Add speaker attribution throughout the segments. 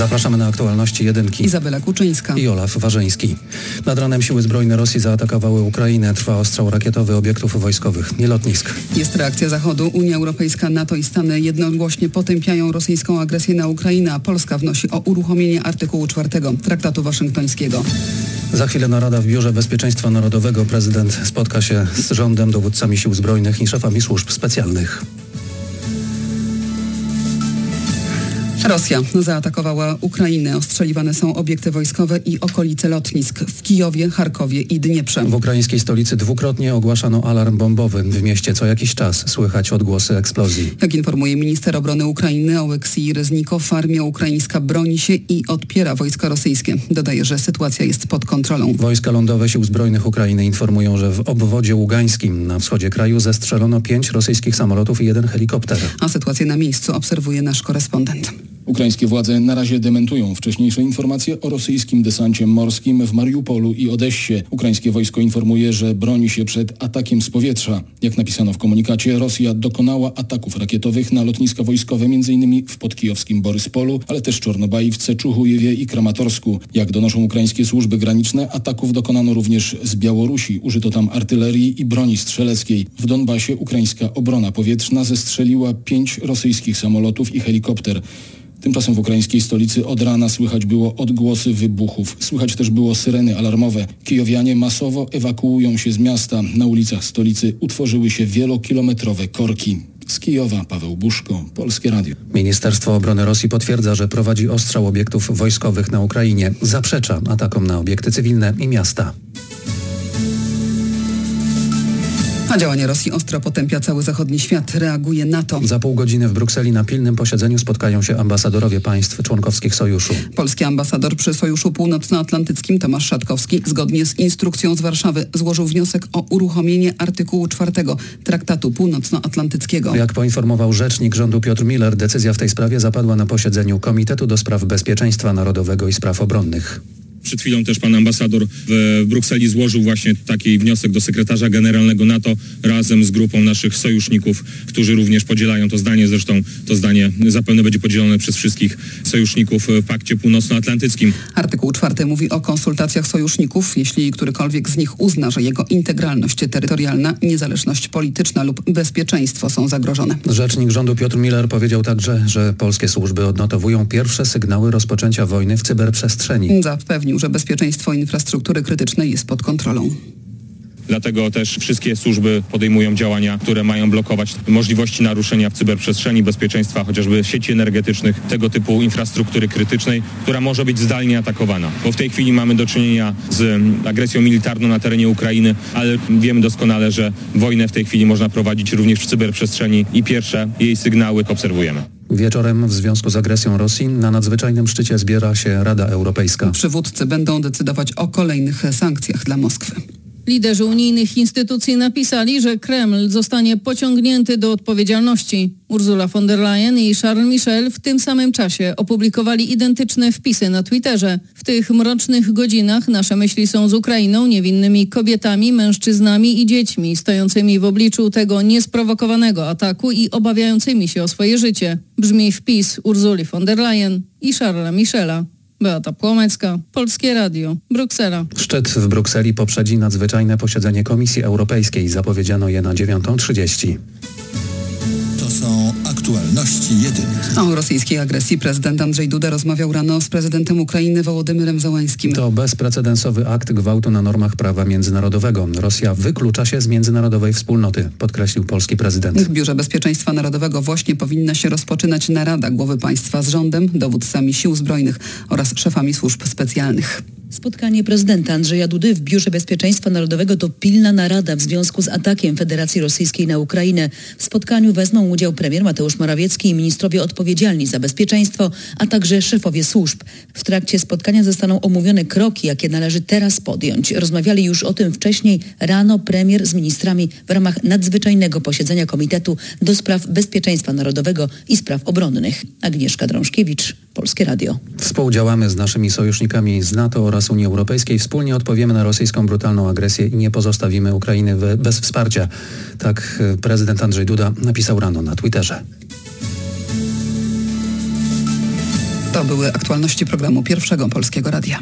Speaker 1: Zapraszamy na aktualności jedynki.
Speaker 2: Izabela Kuczyńska
Speaker 1: i Olaf Warzyński. Nad ranem siły zbrojne Rosji zaatakowały Ukrainę. Trwa ostrzał rakietowy obiektów wojskowych, nie lotnisk.
Speaker 2: Jest reakcja Zachodu. Unia Europejska, NATO i Stany jednogłośnie potępiają rosyjską agresję na Ukrainę, a Polska wnosi o uruchomienie artykułu 4 Traktatu Waszyngtońskiego.
Speaker 1: Za chwilę narada w Biurze Bezpieczeństwa Narodowego. Prezydent spotka się z rządem, dowódcami sił zbrojnych i szefami służb specjalnych.
Speaker 2: Rosja zaatakowała Ukrainę. Ostrzeliwane są obiekty wojskowe i okolice lotnisk w Kijowie, Charkowie i Dnieprze.
Speaker 1: W ukraińskiej stolicy dwukrotnie ogłaszano alarm bombowy. W mieście co jakiś czas słychać odgłosy eksplozji.
Speaker 2: Jak informuje minister obrony Ukrainy Oleksij Reznikow, armia ukraińska broni się i odpiera wojska rosyjskie. Dodaje, że sytuacja jest pod kontrolą.
Speaker 1: Wojska lądowe sił zbrojnych Ukrainy informują, że w obwodzie ługańskim na wschodzie kraju zestrzelono pięć rosyjskich samolotów i jeden helikopter.
Speaker 2: A sytuację na miejscu obserwuje nasz korespondent.
Speaker 3: Ukraińskie władze na razie dementują wcześniejsze informacje o rosyjskim desancie morskim w Mariupolu i Odessie. Ukraińskie wojsko informuje, że broni się przed atakiem z powietrza. Jak napisano w komunikacie, Rosja dokonała ataków rakietowych na lotniska wojskowe m.in. w podkijowskim Boryspolu, ale też Czornobajwce, Czuchujewie i Kramatorsku. Jak donoszą ukraińskie służby graniczne, ataków dokonano również z Białorusi. Użyto tam artylerii i broni strzeleckiej. W Donbasie ukraińska obrona powietrzna zestrzeliła pięć rosyjskich samolotów i helikopter. Tymczasem w ukraińskiej stolicy od rana słychać było odgłosy wybuchów. Słychać też było syreny alarmowe. Kijowianie masowo ewakuują się z miasta. Na ulicach stolicy utworzyły się wielokilometrowe korki. Z Kijowa Paweł Buszko, Polskie Radio.
Speaker 1: Ministerstwo Obrony Rosji potwierdza, że prowadzi ostrzał obiektów wojskowych na Ukrainie. Zaprzecza atakom na obiekty cywilne i miasta.
Speaker 2: A działanie Rosji ostro potępia cały zachodni świat. Reaguje NATO.
Speaker 1: Za pół godziny w Brukseli na pilnym posiedzeniu spotkają się ambasadorowie państw członkowskich sojuszu.
Speaker 2: Polski ambasador przy Sojuszu Północnoatlantyckim Tomasz Szatkowski zgodnie z instrukcją z Warszawy złożył wniosek o uruchomienie artykułu 4 Traktatu Północnoatlantyckiego.
Speaker 1: Jak poinformował rzecznik rządu Piotr Miller, decyzja w tej sprawie zapadła na posiedzeniu Komitetu do Spraw Bezpieczeństwa Narodowego i Spraw Obronnych.
Speaker 4: Przed chwilą też pan ambasador w Brukseli złożył właśnie taki wniosek do sekretarza generalnego NATO razem z grupą naszych sojuszników, którzy również podzielają to zdanie. Zresztą to zdanie zapewne będzie podzielone przez wszystkich sojuszników w Pakcie Północnoatlantyckim.
Speaker 2: Artykuł czwarty mówi o konsultacjach sojuszników, jeśli którykolwiek z nich uzna, że jego integralność terytorialna, niezależność polityczna lub bezpieczeństwo są zagrożone.
Speaker 1: Rzecznik rządu Piotr Miller powiedział także, że polskie służby odnotowują pierwsze sygnały rozpoczęcia wojny w cyberprzestrzeni.
Speaker 2: Zapewnił że bezpieczeństwo infrastruktury krytycznej jest pod kontrolą.
Speaker 4: Dlatego też wszystkie służby podejmują działania, które mają blokować możliwości naruszenia w cyberprzestrzeni bezpieczeństwa, chociażby sieci energetycznych, tego typu infrastruktury krytycznej, która może być zdalnie atakowana. Bo w tej chwili mamy do czynienia z agresją militarną na terenie Ukrainy, ale wiemy doskonale, że wojnę w tej chwili można prowadzić również w cyberprzestrzeni i pierwsze jej sygnały obserwujemy.
Speaker 1: Wieczorem w związku z agresją Rosji na nadzwyczajnym szczycie zbiera się Rada Europejska.
Speaker 2: Przywódcy będą decydować o kolejnych sankcjach dla Moskwy.
Speaker 5: Liderzy unijnych instytucji napisali, że Kreml zostanie pociągnięty do odpowiedzialności. Ursula von der Leyen i Charles Michel w tym samym czasie opublikowali identyczne wpisy na Twitterze. W tych mrocznych godzinach nasze myśli są z Ukrainą, niewinnymi kobietami, mężczyznami i dziećmi stojącymi w obliczu tego niesprowokowanego ataku i obawiającymi się o swoje życie. Brzmi wpis Ursuli von der Leyen i Charlesa Michela. Beata Płomecka, Polskie Radio, Bruksela.
Speaker 1: Szczyt w Brukseli poprzedzi nadzwyczajne posiedzenie Komisji Europejskiej. Zapowiedziano je na 9.30.
Speaker 6: To są aktualności jedynki.
Speaker 2: O rosyjskiej agresji prezydent Andrzej Duda rozmawiał rano z prezydentem Ukrainy Wołodymyrem Załańskim.
Speaker 1: To bezprecedensowy akt gwałtu na normach prawa międzynarodowego. Rosja wyklucza się z międzynarodowej wspólnoty, podkreślił polski prezydent.
Speaker 2: W Biurze Bezpieczeństwa Narodowego właśnie powinna się rozpoczynać narada głowy państwa z rządem, dowódcami sił zbrojnych oraz szefami służb specjalnych.
Speaker 7: Spotkanie prezydenta Andrzeja Dudy w Biurze Bezpieczeństwa Narodowego to pilna narada w związku z atakiem Federacji Rosyjskiej na Ukrainę. W spotkaniu wezmą udział premier Mateusz Morawiecki i ministrowie odpowiedzialni za bezpieczeństwo, a także szefowie służb. W trakcie spotkania zostaną omówione kroki, jakie należy teraz podjąć. Rozmawiali już o tym wcześniej rano premier z ministrami w ramach nadzwyczajnego posiedzenia Komitetu do Spraw Bezpieczeństwa Narodowego i Spraw Obronnych. Agnieszka Drążkiewicz, Polskie Radio.
Speaker 1: Współdziałamy z naszymi sojusznikami z NATO oraz Unii Europejskiej. Wspólnie odpowiemy na rosyjską brutalną agresję i nie pozostawimy Ukrainy bez wsparcia. Tak e, prezydent Andrzej Duda napisał rano na Twitterze.
Speaker 2: To były aktualności programu Pierwszego Polskiego Radia.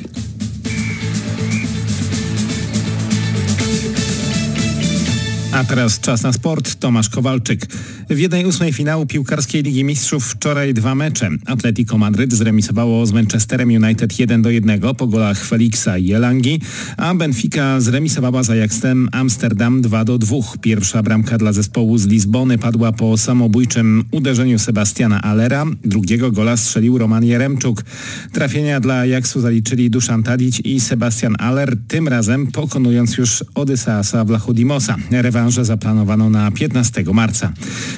Speaker 8: A teraz czas na sport. Tomasz Kowalczyk. W 1-8 finału piłkarskiej Ligi Mistrzów wczoraj dwa mecze. Atletico Madryt zremisowało z Manchesterem United 1 do 1 po golach Felixa i Elangi, a Benfica zremisowała z Ajaxem Amsterdam 2 do 2. Pierwsza bramka dla zespołu z Lizbony padła po samobójczym uderzeniu Sebastiana Alera. Drugiego gola strzelił Roman Jeremczuk. Trafienia dla Ajaxu zaliczyli Duszan Tadić i Sebastian Aller, tym razem pokonując już Odyseasa Vlachodimosa. Rewanże zaplanowano na 15 marca.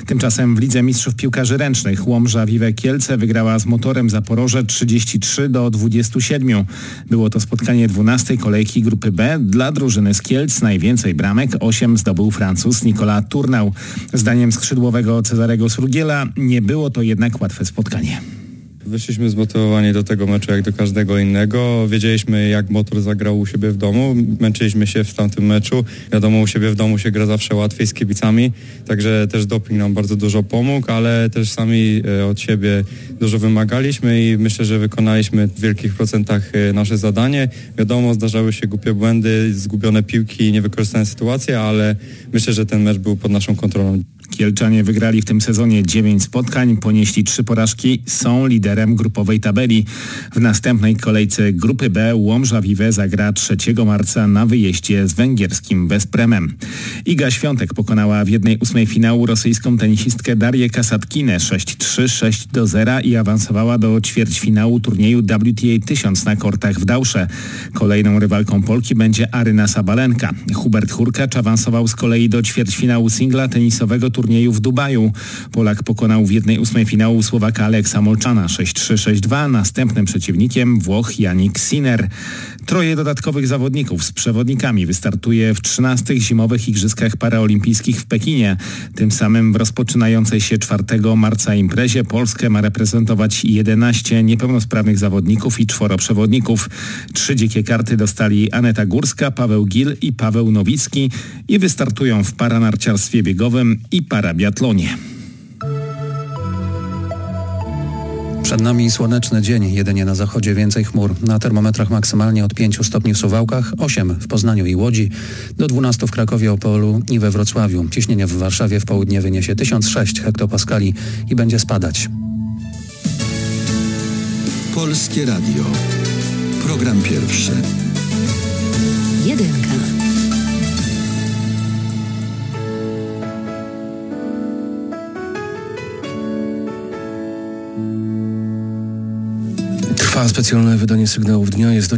Speaker 8: Tymczasem w Lidze Mistrzów Piłkarzy Ręcznych Łomża Wiwe Kielce wygrała z motorem Zaporoże 33 do 27. Było to spotkanie 12 kolejki grupy B. Dla drużyny z Kielc najwięcej bramek 8 zdobył Francuz Nicolas Turnał. Zdaniem skrzydłowego Cezarego Surgiela nie było to jednak łatwe spotkanie.
Speaker 9: Wyszliśmy zmotywowani do tego meczu jak do każdego innego. Wiedzieliśmy jak motor zagrał u siebie w domu. Męczyliśmy się w tamtym meczu. Wiadomo, u siebie w domu się gra zawsze łatwiej z kibicami, także też doping nam bardzo dużo pomógł, ale też sami e, od siebie dużo wymagaliśmy i myślę, że wykonaliśmy w wielkich procentach e, nasze zadanie. Wiadomo, zdarzały się głupie błędy, zgubione piłki, niewykorzystane sytuacje, ale myślę, że ten mecz był pod naszą kontrolą.
Speaker 8: Kielczanie wygrali w tym sezonie 9 spotkań, ponieśli trzy porażki, są liderem grupowej tabeli. W następnej kolejce grupy B Łomża Vive zagra 3 marca na wyjeździe z węgierskim Bezpremem. Iga Świątek pokonała w jednej ósmej finału rosyjską tenisistkę Darię Kasatkinę 6-3, 6-0 i awansowała do ćwierćfinału turnieju WTA 1000 na kortach w Dausze. Kolejną rywalką Polki będzie Aryna Sabalenka. Hubert Hurkacz awansował z kolei do ćwierćfinału singla tenisowego turnieju w Dubaju. Polak pokonał w jednej ósmej finału Słowaka Aleksa Molczana 6-3-6-2. Następnym przeciwnikiem Włoch Janik Sinner. Troje dodatkowych zawodników z przewodnikami wystartuje w 13 zimowych Igrzyskach Paraolimpijskich w Pekinie. Tym samym w rozpoczynającej się 4 marca imprezie Polskę ma reprezentować 11 niepełnosprawnych zawodników i czworo przewodników. Trzy dzikie karty dostali Aneta Górska, Paweł Gil i Paweł Nowicki i wystartują w paranarciarstwie biegowym i parabiatlonie.
Speaker 1: Przed nami słoneczny dzień, jedynie na zachodzie więcej chmur. Na termometrach maksymalnie od 5 stopni w Suwałkach, 8 w Poznaniu i Łodzi, do 12 w Krakowie, Opolu i we Wrocławiu. Ciśnienie w Warszawie w południe wyniesie 1006 hektopaskali i będzie spadać.
Speaker 6: Polskie Radio. Program pierwszy.
Speaker 10: Jedynka.
Speaker 11: Specjalne wydanie sygnałów dnia. Jest do